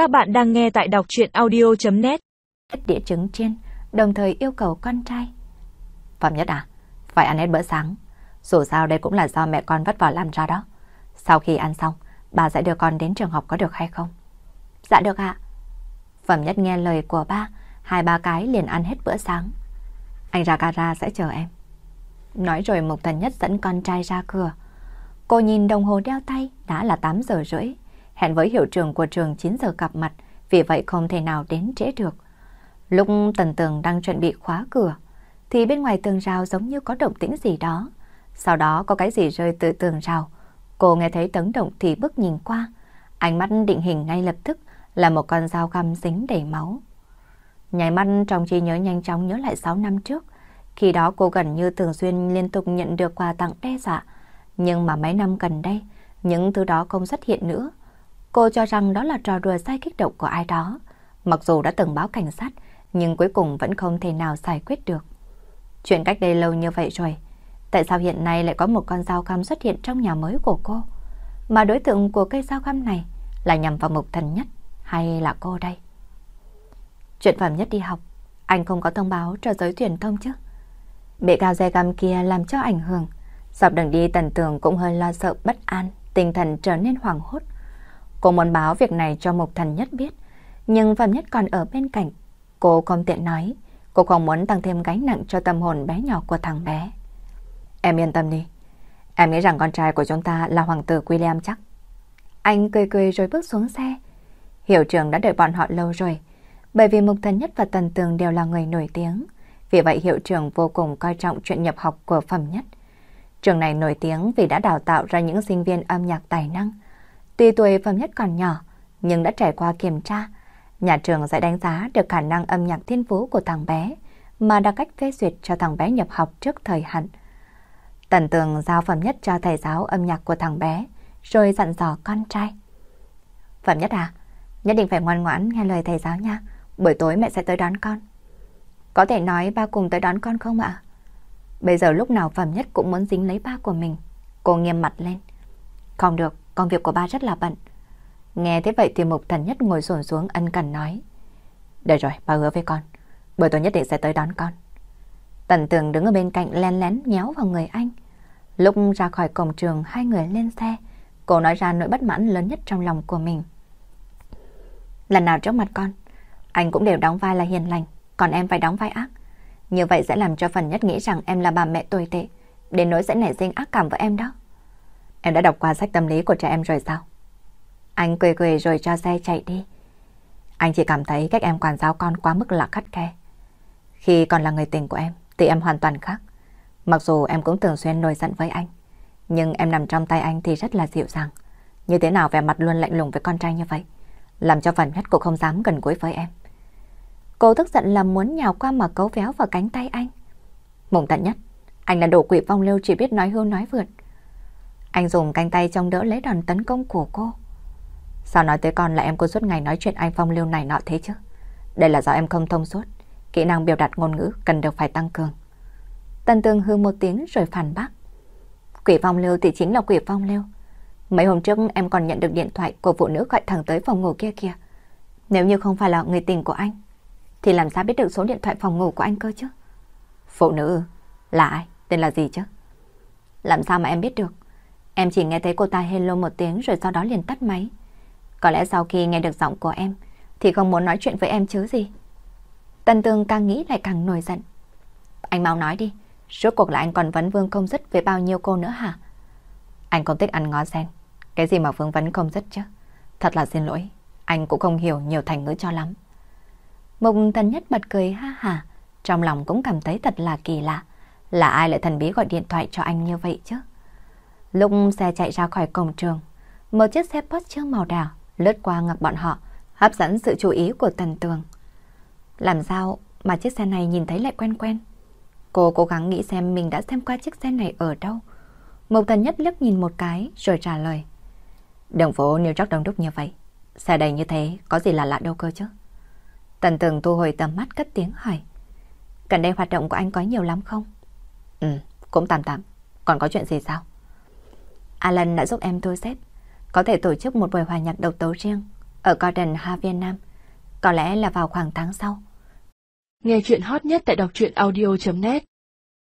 Các bạn đang nghe tại đọc chuyện audio.net Địa chứng trên, đồng thời yêu cầu con trai. Phẩm nhất à, phải ăn hết bữa sáng. Dù sao đây cũng là do mẹ con vất vả làm ra đó. Sau khi ăn xong, bà sẽ đưa con đến trường học có được hay không? Dạ được ạ. Phẩm nhất nghe lời của ba, hai ba cái liền ăn hết bữa sáng. Anh ra gara sẽ chờ em. Nói rồi Mục Thần Nhất dẫn con trai ra cửa. Cô nhìn đồng hồ đeo tay, đã là 8 giờ rưỡi. Hẹn với hiệu trưởng của trường 9 giờ gặp mặt, vì vậy không thể nào đến trễ được. Lúc Tần Tường đang chuẩn bị khóa cửa, thì bên ngoài tường rào giống như có động tĩnh gì đó. Sau đó có cái gì rơi từ tường rào. Cô nghe thấy tấn động thì bước nhìn qua. Ánh mắt định hình ngay lập tức là một con dao găm dính đầy máu. Nhảy mắt trong trí nhớ nhanh chóng nhớ lại 6 năm trước. Khi đó cô gần như thường xuyên liên tục nhận được quà tặng đe dọa. Nhưng mà mấy năm gần đây, những thứ đó không xuất hiện nữa. Cô cho rằng đó là trò đùa sai kích động của ai đó. Mặc dù đã từng báo cảnh sát, nhưng cuối cùng vẫn không thể nào giải quyết được. Chuyện cách đây lâu như vậy rồi, tại sao hiện nay lại có một con dao găm xuất hiện trong nhà mới của cô? Mà đối tượng của cây dao găm này là nhằm vào mục thần nhất hay là cô đây? Chuyện phẩm nhất đi học, anh không có thông báo cho giới truyền thông chứ? Bị cao dây găm kia làm cho ảnh hưởng. Dọc đường đi tần tường cũng hơi lo sợ bất an, tinh thần trở nên hoảng hốt. Cô muốn báo việc này cho Mục Thần Nhất biết, nhưng Phạm Nhất còn ở bên cạnh. Cô không tiện nói, cô không muốn tăng thêm gánh nặng cho tâm hồn bé nhỏ của thằng bé. Em yên tâm đi, em nghĩ rằng con trai của chúng ta là hoàng tử William chắc. Anh cười cười rồi bước xuống xe. Hiệu trưởng đã đợi bọn họ lâu rồi, bởi vì Mục Thần Nhất và Tần Tường đều là người nổi tiếng. Vì vậy hiệu trưởng vô cùng coi trọng chuyện nhập học của Phẩm Nhất. Trường này nổi tiếng vì đã đào tạo ra những sinh viên âm nhạc tài năng. Tuy tuổi Phẩm Nhất còn nhỏ, nhưng đã trải qua kiểm tra. Nhà trường sẽ đánh giá được khả năng âm nhạc thiên phú của thằng bé, mà đặt cách phê duyệt cho thằng bé nhập học trước thời hạn. Tần tường giao Phẩm Nhất cho thầy giáo âm nhạc của thằng bé, rồi dặn dò con trai. Phẩm Nhất à, nhất định phải ngoan ngoãn nghe lời thầy giáo nha, buổi tối mẹ sẽ tới đón con. Có thể nói ba cùng tới đón con không ạ? Bây giờ lúc nào Phẩm Nhất cũng muốn dính lấy ba của mình. Cô nghiêm mặt lên. Không được, công việc của ba rất là bận. Nghe thế vậy thì Mục Thần Nhất ngồi xổm xuống ân cần nói. Được rồi, ba hứa với con. Buổi tối nhất định sẽ tới đón con. Tần Tường đứng ở bên cạnh len lén nhéo vào người anh. Lúc ra khỏi cổng trường hai người lên xe, cô nói ra nỗi bất mãn lớn nhất trong lòng của mình. Lần nào trước mặt con, anh cũng đều đóng vai là hiền lành, còn em phải đóng vai ác. Như vậy sẽ làm cho phần nhất nghĩ rằng em là bà mẹ tồi tệ, đến nỗi sẽ nảy sinh ác cảm với em đó. Em đã đọc qua sách tâm lý của trẻ em rồi sao? Anh cười cười rồi cho xe chạy đi. Anh chỉ cảm thấy cách em quản giáo con quá mức là khắt khe. Khi còn là người tình của em, thì em hoàn toàn khác. Mặc dù em cũng thường xuyên nổi giận với anh, nhưng em nằm trong tay anh thì rất là dịu dàng. Như thế nào vẻ mặt luôn lạnh lùng với con trai như vậy, làm cho phần nhất cũng không dám gần gũi với em. Cô tức giận là muốn nhào qua mà cấu véo vào cánh tay anh. Mùng tận nhất, anh là đồ quỷ vong lưu chỉ biết nói hưu nói vượt. Anh dùng cánh tay trong đỡ lấy đòn tấn công của cô. Sao nói tới con là em cô suốt ngày nói chuyện anh phong lưu này nọ thế chứ? Đây là do em không thông suốt. Kỹ năng biểu đạt ngôn ngữ cần được phải tăng cường. Tần Tương hư một tiếng rồi phản bác. Quỷ phong lưu thì chính là quỷ phong lưu. Mấy hôm trước em còn nhận được điện thoại của phụ nữ gọi thẳng tới phòng ngủ kia kìa. Nếu như không phải là người tình của anh, thì làm sao biết được số điện thoại phòng ngủ của anh cơ chứ? Phụ nữ Là ai? Tên là gì chứ? Làm sao mà em biết được? Em chỉ nghe thấy cô ta hello một tiếng rồi sau đó liền tắt máy. Có lẽ sau khi nghe được giọng của em thì không muốn nói chuyện với em chứ gì. Tân Tương càng nghĩ lại càng nổi giận. Anh mau nói đi, rốt cuộc là anh còn vấn vương không dứt với bao nhiêu cô nữa hả? Anh không thích ăn ngó sen. Cái gì mà vương vấn không dứt chứ? Thật là xin lỗi, anh cũng không hiểu nhiều thành ngữ cho lắm. Mục thần nhất bật cười ha hả, trong lòng cũng cảm thấy thật là kỳ lạ. Là ai lại thần bí gọi điện thoại cho anh như vậy chứ? Lúc xe chạy ra khỏi cổng trường, một chiếc xe Porsche màu đỏ lướt qua ngập bọn họ, hấp dẫn sự chú ý của Tần Tường. Làm sao mà chiếc xe này nhìn thấy lại quen quen? Cô cố gắng nghĩ xem mình đã xem qua chiếc xe này ở đâu. Mộc thần nhất liếc nhìn một cái rồi trả lời. Đường phố New York đông đúc như vậy, xe đầy như thế có gì là lạ đâu cơ chứ? Tần Tường thu hồi tầm mắt cất tiếng hỏi. Gần đây hoạt động của anh có nhiều lắm không? Ừ, cũng tạm tạm. Còn có chuyện gì sao? Alan đã giúp em thu xếp. Có thể tổ chức một buổi hòa nhạc độc tấu riêng. ở Garden Viên Nam. Có lẽ là vào khoảng tháng sau. Nghe chuyện hot nhất tại đọc truyện audio.net